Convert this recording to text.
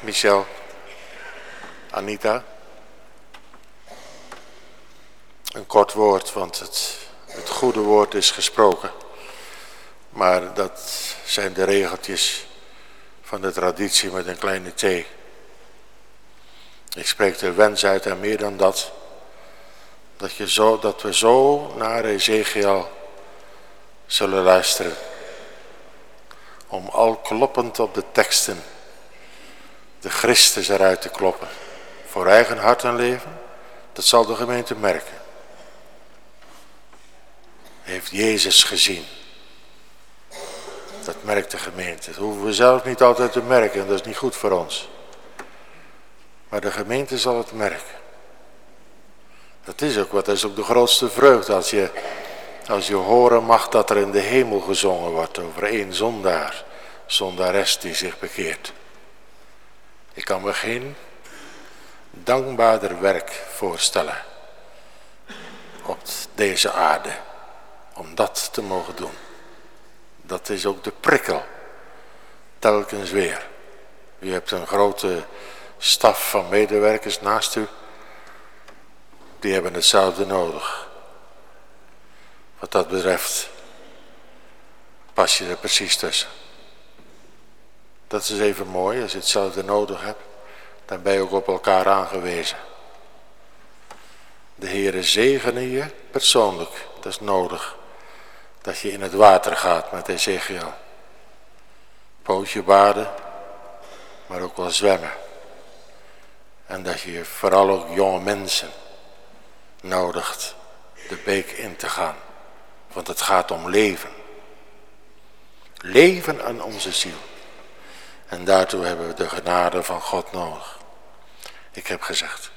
Michel, Anita. Een kort woord, want het, het goede woord is gesproken. Maar dat zijn de regeltjes van de traditie met een kleine t. Ik spreek de wens uit en meer dan dat. Dat, je zo, dat we zo naar Ezekiel zullen luisteren. Om al kloppend op de teksten de Christus eruit te kloppen. Voor eigen hart en leven. Dat zal de gemeente merken. Heeft Jezus gezien. Dat merkt de gemeente. Dat hoeven we zelf niet altijd te merken. En dat is niet goed voor ons. Maar de gemeente zal het merken. Dat is ook wat, dat is ook de grootste vreugde als je, als je horen mag dat er in de hemel gezongen wordt over één zondaar, zondares die zich bekeert. Kan me geen dankbaarder werk voorstellen op deze aarde om dat te mogen doen. Dat is ook de prikkel, telkens weer. U hebt een grote staf van medewerkers naast u. Die hebben hetzelfde nodig. Wat dat betreft pas je er precies tussen. Dat is even mooi, als je hetzelfde nodig hebt. Dan ben je ook op elkaar aangewezen. De Heere zegene je persoonlijk, dat is nodig. Dat je in het water gaat met Ezekiel. Pootje baden, maar ook wel zwemmen. En dat je vooral ook jonge mensen nodigt de beek in te gaan. Want het gaat om leven. Leven aan onze ziel. En daartoe hebben we de genade van God nodig. Ik heb gezegd.